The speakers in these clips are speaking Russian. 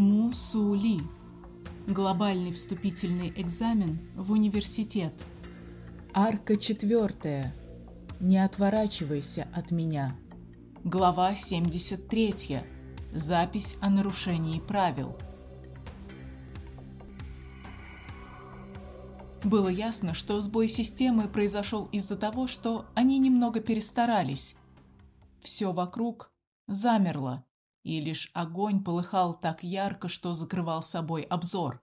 Мусули. Глобальный вступительный экзамен в университет. Арка четвертая. Не отворачивайся от меня. Глава 73. Запись о нарушении правил. Было ясно, что сбой системы произошел из-за того, что они немного перестарались. Все вокруг замерло и лишь огонь полыхал так ярко, что закрывал собой обзор.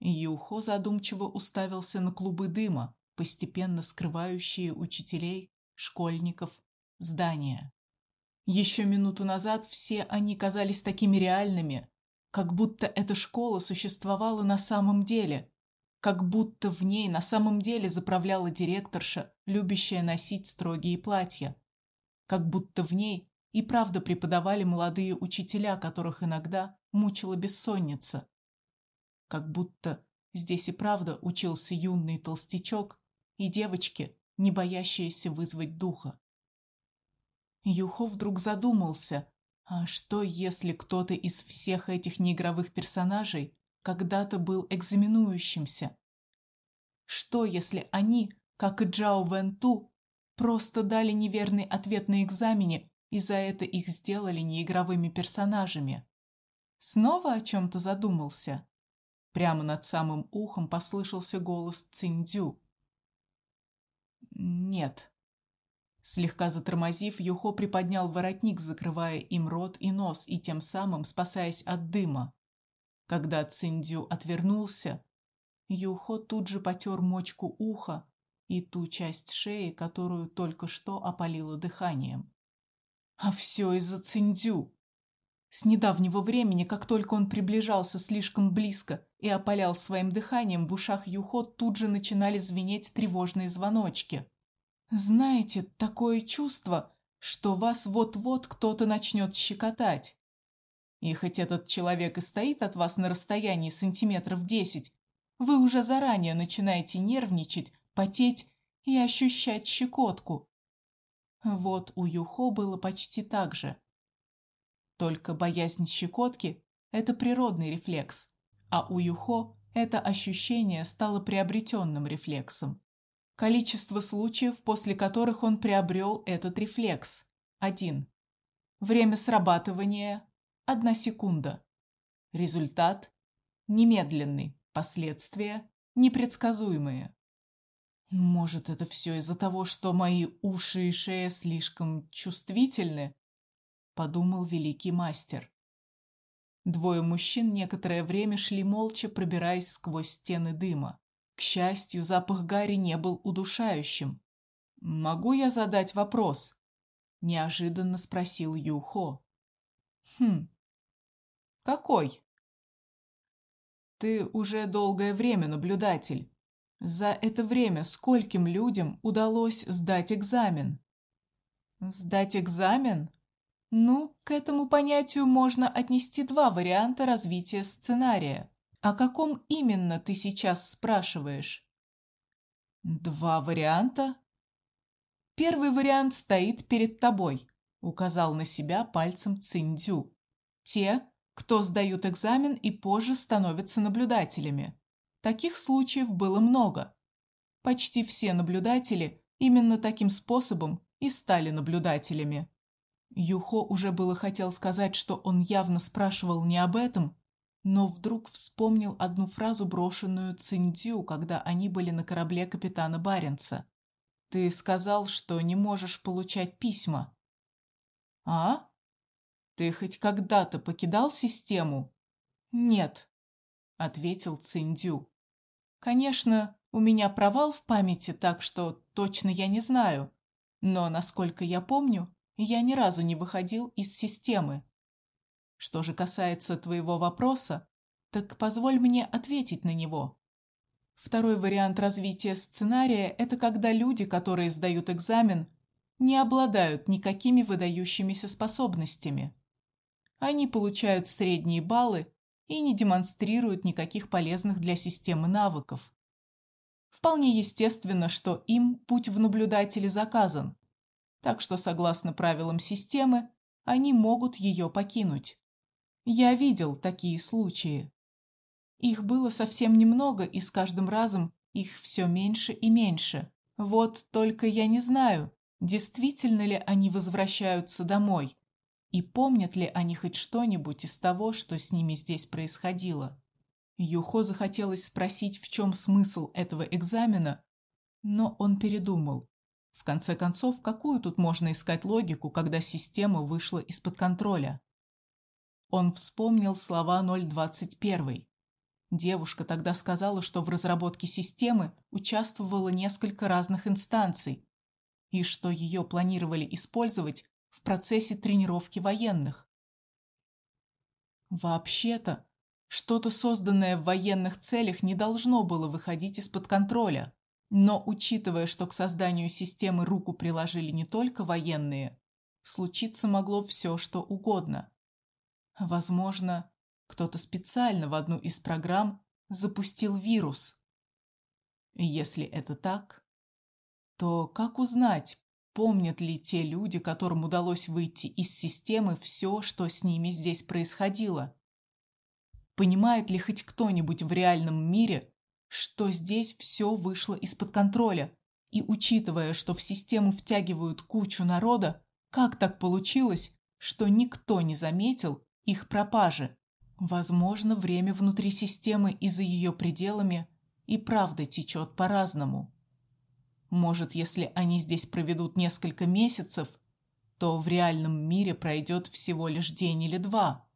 Юхо задумчиво уставился на клубы дыма, постепенно скрывающие учителей, школьников, здания. Еще минуту назад все они казались такими реальными, как будто эта школа существовала на самом деле, как будто в ней на самом деле заправляла директорша, любящая носить строгие платья, как будто в ней и правда преподавали молодые учителя, которых иногда мучила бессонница. Как будто здесь и правда учился юный толстячок и девочки, не боящиеся вызвать духа. Юхо вдруг задумался, а что если кто-то из всех этих неигровых персонажей когда-то был экзаменующимся? Что если они, как и Джао Венту, просто дали неверный ответ на экзамене и за это их сделали неигровыми персонажами. Снова о чем то задумался. Прямо над самым ухом послышался голос Циндю. Нет. Слегка затормозив, Юхо приподнял воротник, закрывая им рот и нос и тем самым спасаясь от дыма. Когда Циндю отвернулся, Юхо тут же потер мочку уха и ту часть шеи, которую только что опалило дыханием. А все из-за Циндю. С недавнего времени, как только он приближался слишком близко и опалял своим дыханием, в ушах Юхо тут же начинали звенеть тревожные звоночки. Знаете, такое чувство, что вас вот-вот кто-то начнет щекотать. И хоть этот человек и стоит от вас на расстоянии сантиметров десять, вы уже заранее начинаете нервничать, потеть и ощущать щекотку. Вот у Юхо было почти так же. Только боязнь щекотки – это природный рефлекс, а у Юхо это ощущение стало приобретенным рефлексом. Количество случаев, после которых он приобрел этот рефлекс – один. Время срабатывания – одна секунда. Результат – немедленный, последствия – непредсказуемые. Может, это все из-за того, что мои уши и шея слишком чувствительны? Подумал великий мастер. Двое мужчин некоторое время шли молча, пробираясь сквозь стены дыма. К счастью, запах гари не был удушающим. «Могу я задать вопрос?» – неожиданно спросил Юхо. «Хм, какой?» «Ты уже долгое время наблюдатель. За это время скольким людям удалось сдать экзамен? Сдать экзамен? Ну, к этому понятию можно отнести два варианта развития сценария. О каком именно ты сейчас спрашиваешь? Два варианта? Первый вариант стоит перед тобой, указал на себя пальцем Циндю. Те, кто сдают экзамен и позже становятся наблюдателями. Таких случаев было много. Почти все наблюдатели именно таким способом и стали наблюдателями. Юхо уже было хотел сказать, что он явно спрашивал не об этом, но вдруг вспомнил одну фразу, брошенную Циндю, когда они были на корабле капитана Баренца. Ты сказал, что не можешь получать письма. А? Ты хоть когда-то покидал систему? Нет, ответил Циндю. Конечно, у меня провал в памяти, так что точно я не знаю, но насколько я помню, я ни разу не выходил из системы. Что же касается твоего вопроса, так позволь мне ответить на него. Второй вариант развития сценария это когда люди, которые сдают экзамен, не обладают никакими выдающимися способностями. Они получают средние баллы и не демонстрируют никаких полезных для системы навыков. Вполне естественно, что им путь в наблюдатели заказан, так что согласно правилам системы они могут ее покинуть. Я видел такие случаи. Их было совсем немного, и с каждым разом их все меньше и меньше. Вот только я не знаю, действительно ли они возвращаются домой, и помнят ли они хоть что-нибудь из того, что с ними здесь происходило. Юхо захотелось спросить, в чем смысл этого экзамена, но он передумал. В конце концов, какую тут можно искать логику, когда система вышла из-под контроля? Он вспомнил слова 021. Девушка тогда сказала, что в разработке системы участвовало несколько разных инстанций и что ее планировали использовать в процессе тренировки военных. Вообще-то, что-то созданное в военных целях не должно было выходить из-под контроля. Но учитывая, что к созданию системы руку приложили не только военные, случиться могло все, что угодно. Возможно, кто-то специально в одну из программ запустил вирус. Если это так, то как узнать, помнят ли те люди, которым удалось выйти из системы, все, что с ними здесь происходило? Понимает ли хоть кто-нибудь в реальном мире, что здесь все вышло из-под контроля? И учитывая, что в систему втягивают кучу народа, как так получилось, что никто не заметил их пропажи? Возможно, время внутри системы и за ее пределами и правда течет по-разному. Может, если они здесь проведут несколько месяцев, то в реальном мире пройдет всего лишь день или два.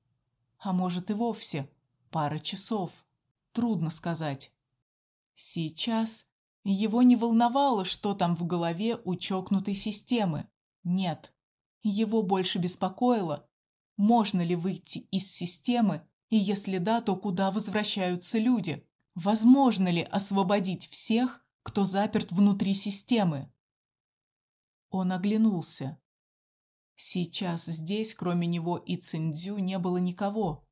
А может и вовсе Пара часов. Трудно сказать. Сейчас его не волновало, что там в голове у чокнутой системы. Нет. Его больше беспокоило, можно ли выйти из системы, и если да, то куда возвращаются люди? Возможно ли освободить всех, кто заперт внутри системы? Он оглянулся. Сейчас здесь, кроме него и Циндзю, не было никого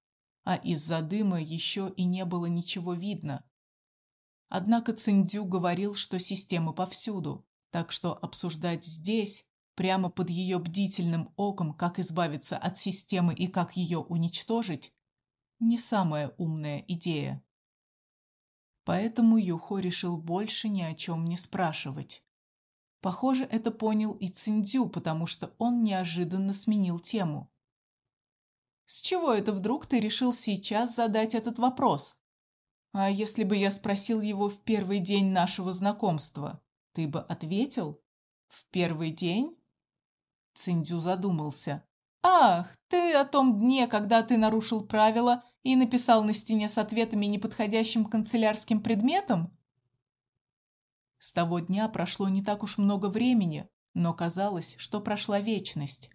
а из-за дыма еще и не было ничего видно. Однако Циндю говорил, что система повсюду, так что обсуждать здесь, прямо под ее бдительным оком, как избавиться от системы и как ее уничтожить, не самая умная идея. Поэтому Юхо решил больше ни о чем не спрашивать. Похоже, это понял и Циндю, потому что он неожиданно сменил тему. С чего это вдруг ты решил сейчас задать этот вопрос? А если бы я спросил его в первый день нашего знакомства, ты бы ответил? В первый день? Циндю задумался. Ах, ты о том дне, когда ты нарушил правила и написал на стене с ответами неподходящим канцелярским предметом? С того дня прошло не так уж много времени, но казалось, что прошла вечность.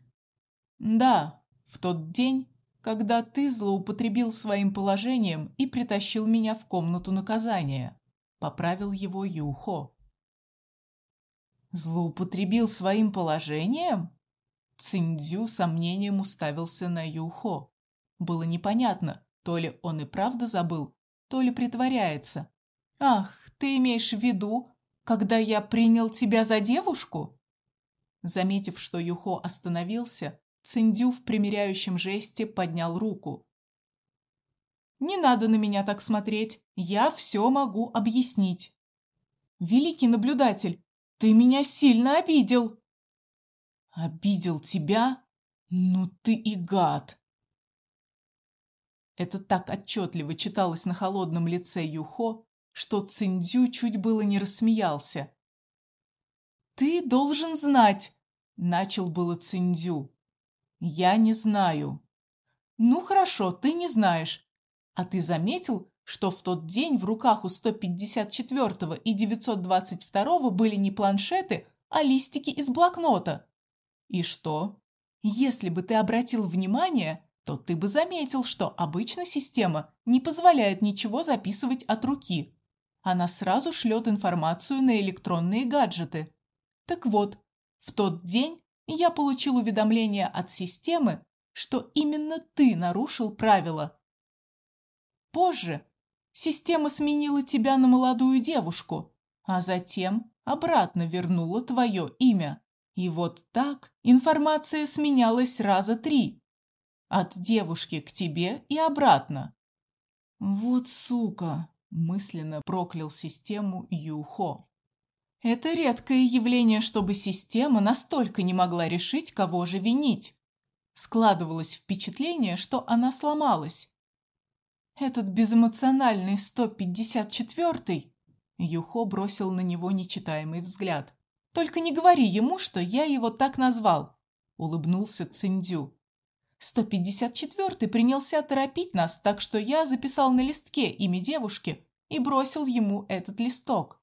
Да, в тот день когда ты злоупотребил своим положением и притащил меня в комнату наказания, поправил его Юхо. Злоупотребил своим положением? Циндзю сомнением уставился на Юхо. Было непонятно, то ли он и правда забыл, то ли притворяется. Ах, ты имеешь в виду, когда я принял тебя за девушку? Заметив, что Юхо остановился, Циндю в примиряющем жесте поднял руку. Не надо на меня так смотреть. Я все могу объяснить. Великий наблюдатель, ты меня сильно обидел. Обидел тебя? Ну ты и гад. Это так отчетливо читалось на холодном лице Юхо, что Циндю чуть было не рассмеялся. Ты должен знать, начал было Циндю. Я не знаю. Ну хорошо, ты не знаешь. А ты заметил, что в тот день в руках у 154 и 922 были не планшеты, а листики из блокнота? И что? Если бы ты обратил внимание, то ты бы заметил, что обычно система не позволяет ничего записывать от руки. Она сразу шлет информацию на электронные гаджеты. Так вот, в тот день я получил уведомление от системы, что именно ты нарушил правила. Позже система сменила тебя на молодую девушку, а затем обратно вернула твое имя. И вот так информация сменялась раза три. От девушки к тебе и обратно. Вот сука, мысленно проклял систему Юхо. Это редкое явление, чтобы система настолько не могла решить, кого же винить. Складывалось впечатление, что она сломалась. Этот безэмоциональный 154-й Юхо бросил на него нечитаемый взгляд. Только не говори ему, что я его так назвал, улыбнулся Циндю. 154-й принялся торопить нас, так что я записал на листке имя девушки и бросил ему этот листок.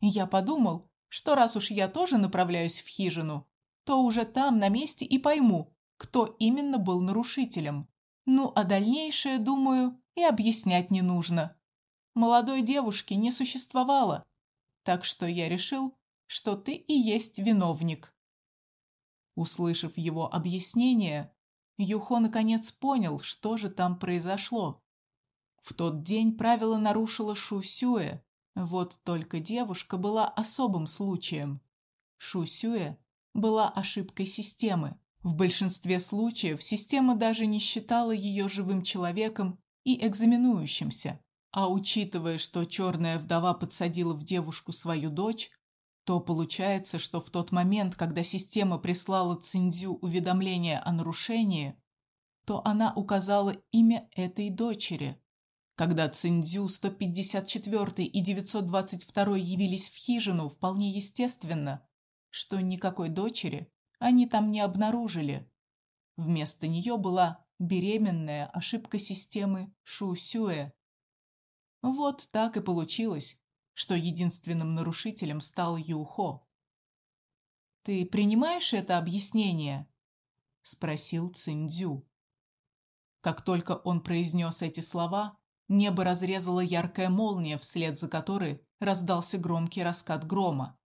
Я подумал, что раз уж я тоже направляюсь в хижину, то уже там на месте и пойму, кто именно был нарушителем. Ну, а дальнейшее, думаю, и объяснять не нужно. Молодой девушки не существовало, так что я решил, что ты и есть виновник. Услышав его объяснение, Юхо наконец понял, что же там произошло. В тот день правила нарушила Шу Сюэ. Вот только девушка была особым случаем. Шу Сюэ была ошибкой системы. В большинстве случаев система даже не считала ее живым человеком и экзаменующимся. А учитывая, что черная вдова подсадила в девушку свою дочь, то получается, что в тот момент, когда система прислала Циндзю уведомление о нарушении, то она указала имя этой дочери. Когда Циндзю 154 и 922 явились в хижину, вполне естественно, что никакой дочери они там не обнаружили. Вместо нее была беременная ошибка системы Шу-Сюэ. Вот так и получилось, что единственным нарушителем стал Юхо. Ты принимаешь это объяснение? спросил Циндзю. Как только он произнес эти слова, небо разрезала яркая молния, вслед за которой раздался громкий раскат грома.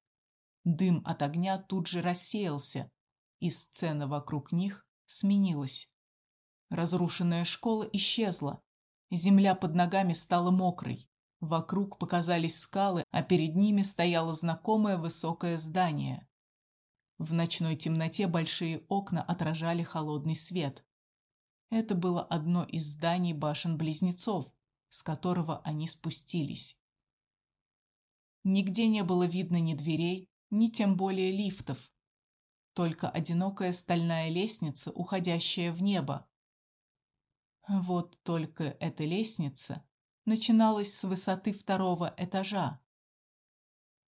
Дым от огня тут же рассеялся, и сцена вокруг них сменилась. Разрушенная школа исчезла. Земля под ногами стала мокрой. Вокруг показались скалы, а перед ними стояло знакомое высокое здание. В ночной темноте большие окна отражали холодный свет. Это было одно из зданий башен-близнецов, с которого они спустились. Нигде не было видно ни дверей, ни тем более лифтов. Только одинокая стальная лестница, уходящая в небо. Вот только эта лестница начиналась с высоты второго этажа.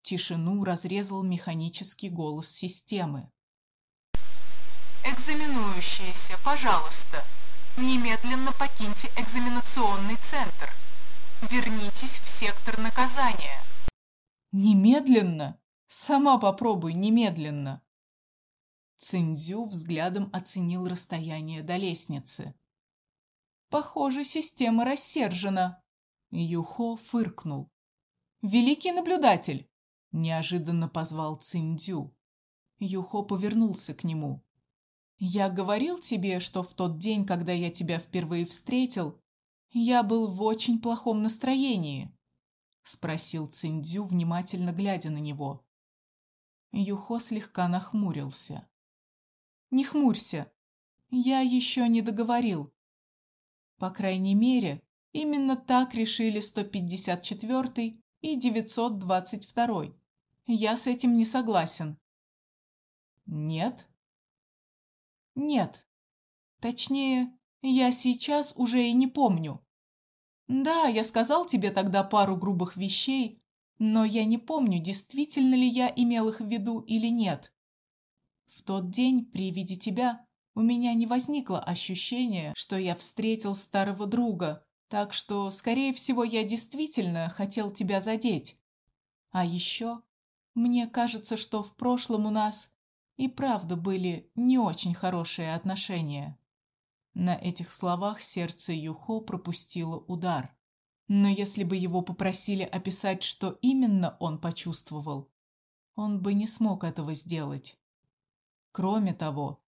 Тишину разрезал механический голос системы. Экзаменующиеся, пожалуйста, немедленно покиньте экзаменационный центр. Вернитесь в сектор наказания. Немедленно? Сама попробуй немедленно. Циндзю взглядом оценил расстояние до лестницы. Похоже, система рассержена. Юхо фыркнул. Великий наблюдатель, неожиданно позвал Циндзю. Юхо повернулся к нему. Я говорил тебе, что в тот день, когда я тебя впервые встретил, я был в очень плохом настроении, спросил Циндзю, внимательно глядя на него. Юхо слегка нахмурился. Не хмурься. Я еще не договорил. По крайней мере, именно так решили 154 и 922. Я с этим не согласен. Нет? Нет. Точнее, я сейчас уже и не помню. Да, я сказал тебе тогда пару грубых вещей, но я не помню, действительно ли я имел их в виду или нет. В тот день при виде тебя у меня не возникло ощущения, что я встретил старого друга, так что, скорее всего, я действительно хотел тебя задеть. А еще мне кажется, что в прошлом у нас и правда были не очень хорошие отношения. На этих словах сердце Юхо пропустило удар. Но если бы его попросили описать, что именно он почувствовал, он бы не смог этого сделать. Кроме того,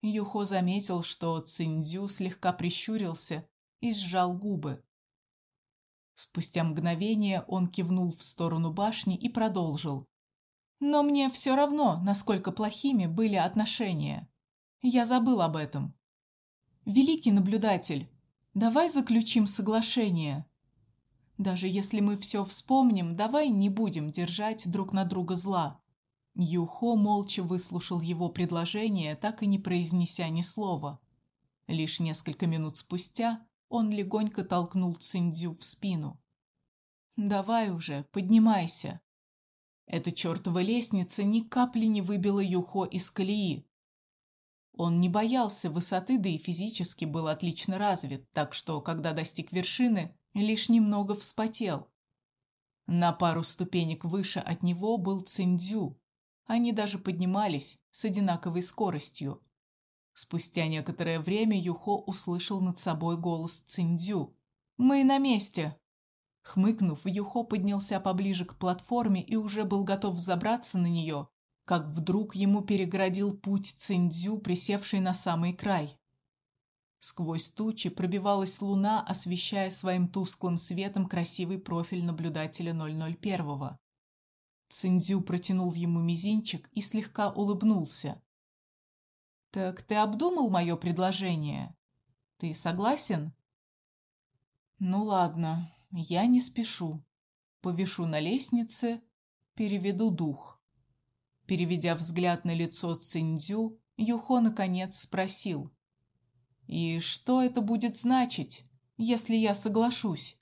Юхо заметил, что Циндзю слегка прищурился и сжал губы. Спустя мгновение он кивнул в сторону башни и продолжил. Но мне все равно, насколько плохими были отношения. Я забыл об этом. Великий наблюдатель, давай заключим соглашение. Даже если мы все вспомним, давай не будем держать друг на друга зла. Юхо молча выслушал его предложение, так и не произнеся ни слова. Лишь несколько минут спустя он легонько толкнул Циндзю в спину. Давай уже, поднимайся. Эта чертова лестница ни капли не выбила Юхо из колеи. Он не боялся высоты, да и физически был отлично развит, так что, когда достиг вершины, лишь немного вспотел. На пару ступенек выше от него был Циндзю. Они даже поднимались с одинаковой скоростью. Спустя некоторое время Юхо услышал над собой голос Циндзю. «Мы на месте!» Хмыкнув, Юхо поднялся поближе к платформе и уже был готов забраться на нее, как вдруг ему переградил путь Циндзю, присевший на самый край. Сквозь тучи пробивалась луна, освещая своим тусклым светом красивый профиль наблюдателя 001-го. Циндзю протянул ему мизинчик и слегка улыбнулся. Так ты обдумал мое предложение? Ты согласен? Ну ладно, я не спешу. Повешу на лестнице, переведу дух. Переведя взгляд на лицо Циндзю, Юхо наконец спросил: и что это будет значить, если я соглашусь?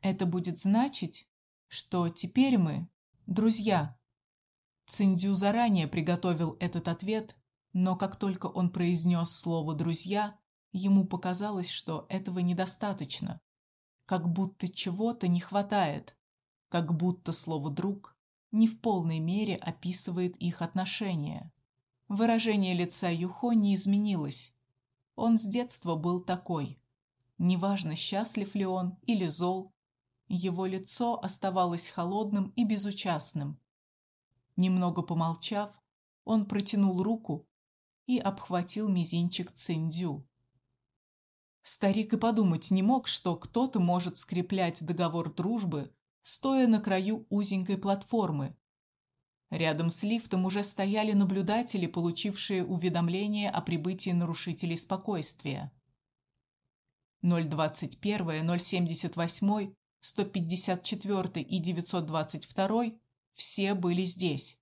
Это будет значить, что теперь мы друзья. Циндю заранее приготовил этот ответ, но как только он произнес слово друзья, ему показалось, что этого недостаточно, как будто чего-то не хватает, как будто слово друг не в полной мере описывает их отношения. Выражение лица Юхо не изменилось, он с детства был такой. Неважно, счастлив ли он или зол, его лицо оставалось холодным и безучастным. Немного помолчав, он протянул руку и обхватил мизинчик Циндю. Старик и подумать не мог, что кто-то может скреплять договор дружбы, стоя на краю узенькой платформы, Рядом с лифтом уже стояли наблюдатели, получившие уведомление о прибытии нарушителей спокойствия. 021, 078, 154 и 922 все были здесь.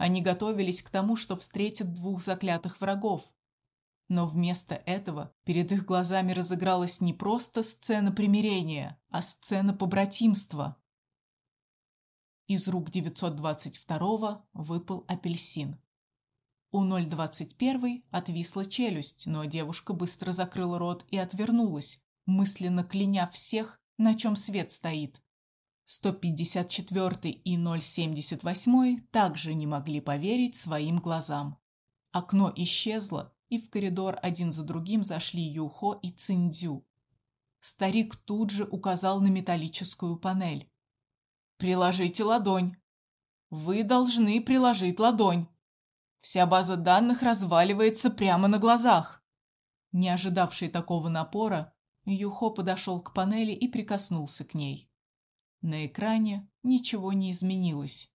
Они готовились к тому, что встретят двух заклятых врагов. Но вместо этого перед их глазами разыгралась не просто сцена примирения, а сцена побратимства. Из рук 922-го выпал апельсин. У 021 отвисла челюсть, но девушка быстро закрыла рот и отвернулась, мысленно кляня всех, на чем свет стоит. 154 и 078 также не могли поверить своим глазам. Окно исчезло, и в коридор один за другим зашли Юхо и Циндзю. Старик тут же указал на металлическую панель. Приложите ладонь. Вы должны приложить ладонь. Вся база данных разваливается прямо на глазах. Не ожидавший такого напора, Юхо подошел к панели и прикоснулся к ней. На экране ничего не изменилось.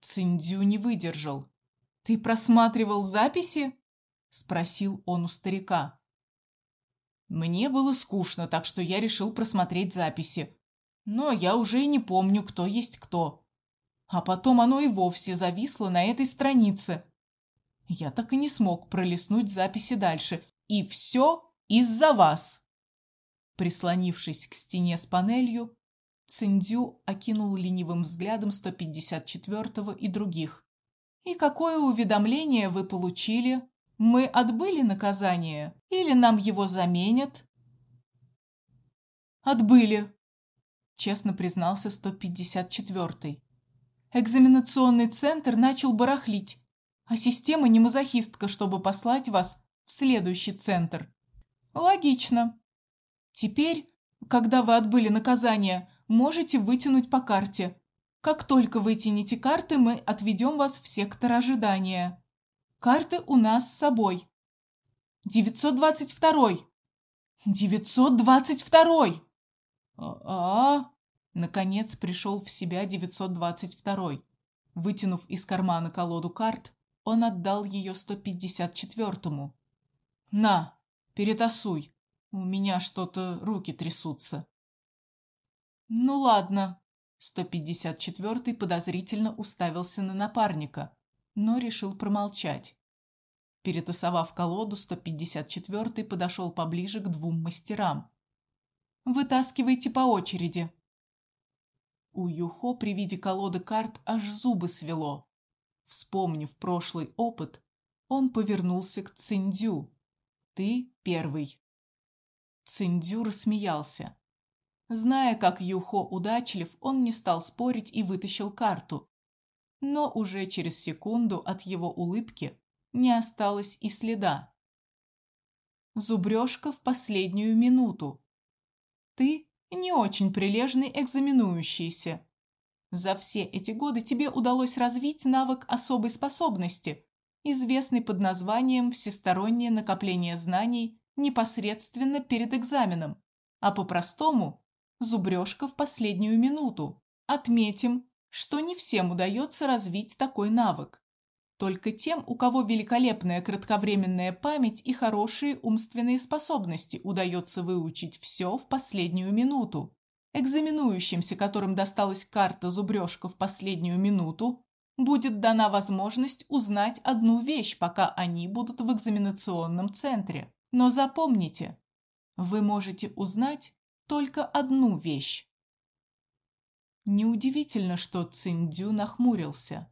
Циндзю не выдержал. Ты просматривал записи? спросил он у старика. Мне было скучно, так что я решил просмотреть записи но я уже и не помню, кто есть кто. А потом оно и вовсе зависло на этой странице. Я так и не смог пролистнуть записи дальше, и все из-за вас. Прислонившись к стене с панелью, Циндю окинул ленивым взглядом 154-го и других. И какое уведомление вы получили? Мы отбыли наказание или нам его заменят? Отбыли, честно признался 154-й. Экзаменационный центр начал барахлить, а система не мазохистка, чтобы послать вас в следующий центр. Логично. Теперь, когда вы отбыли наказание, можете вытянуть по карте. Как только вытянете карты, мы отведем вас в сектор ожидания. Карты у нас с собой. 922. 922. А-а, Наконец пришел в себя 922. Вытянув из кармана колоду карт, он отдал ее 154-му. На, перетасуй. У меня что-то руки трясутся. Ну ладно. 154-й подозрительно уставился на напарника, но решил промолчать. Перетасовав колоду, 154-й подошел поближе к двум мастерам. Вытаскивайте по очереди. У Юхо при виде колоды карт аж зубы свело. Вспомнив прошлый опыт, он повернулся к Циндю. Ты первый. Циндю рассмеялся. Зная, как Юхо удачлив, он не стал спорить и вытащил карту. Но уже через секунду от его улыбки не осталось и следа. Зубрежка в последнюю минуту. Ты не очень прилежный экзаменующийся. За все эти годы тебе удалось развить навык особой способности, известный под названием всестороннее накопление знаний непосредственно перед экзаменом, а по-простому зубрежка в последнюю минуту. Отметим, что не всем удается развить такой навык. Только тем, у кого великолепная кратковременная память и хорошие умственные способности, удается выучить все в последнюю минуту. Экзаменующимся, которым досталась карта зубрежка в последнюю минуту, будет дана возможность узнать одну вещь, пока они будут в экзаменационном центре. Но запомните, вы можете узнать только одну вещь. Неудивительно, что Циндю нахмурился.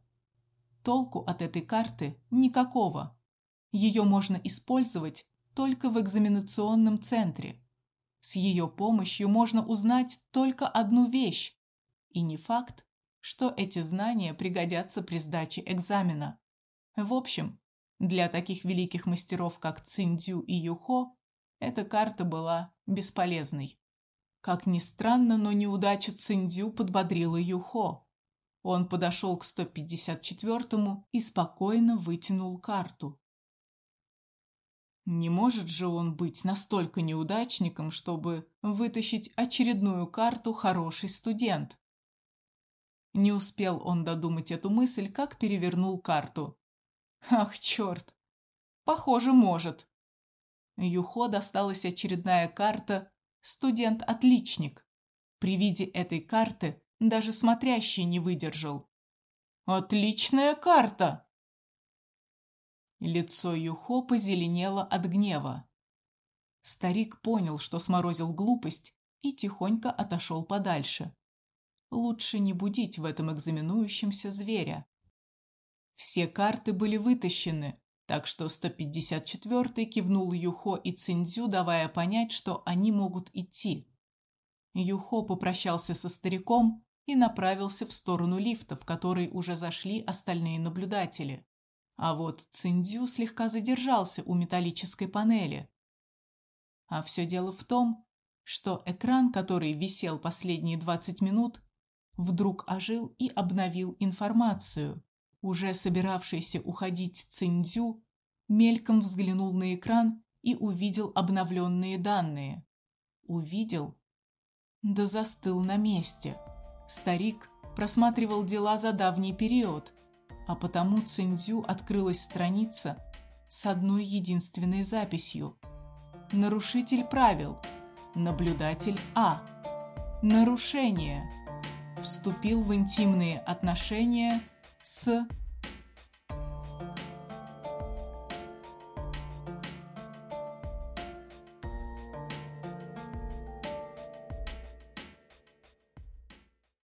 Толку от этой карты никакого. Ее можно использовать только в экзаменационном центре. С ее помощью можно узнать только одну вещь, и не факт, что эти знания пригодятся при сдаче экзамена. В общем, для таких великих мастеров, как Циндю и Юхо, эта карта была бесполезной. Как ни странно, но неудача Циндю подбодрила Юхо. Он подошел к 154-му и спокойно вытянул карту. Не может же он быть настолько неудачником, чтобы вытащить очередную карту хороший студент. Не успел он додумать эту мысль, как перевернул карту. Ах, черт! Похоже, может. Юхо досталась очередная карта «Студент-отличник». При виде этой карты даже смотрящий не выдержал. «Отличная карта!» Лицо Юхо позеленело от гнева. Старик понял, что сморозил глупость, и тихонько отошел подальше. Лучше не будить в этом экзаменующемся зверя. Все карты были вытащены, так что 154-й кивнул Юхо и Циндзю, давая понять, что они могут идти. Юхо попрощался со стариком и направился в сторону лифта, в который уже зашли остальные наблюдатели. А вот Циндзю слегка задержался у металлической панели. А все дело в том, что экран, который висел последние 20 минут, вдруг ожил и обновил информацию. Уже собиравшийся уходить Циндзю мельком взглянул на экран и увидел обновленные данные. Увидел, да застыл на месте. Старик просматривал дела за давний период, а потому Циндзю открылась страница с одной единственной записью. Нарушитель правил. Наблюдатель А. Нарушение. Вступил в интимные отношения с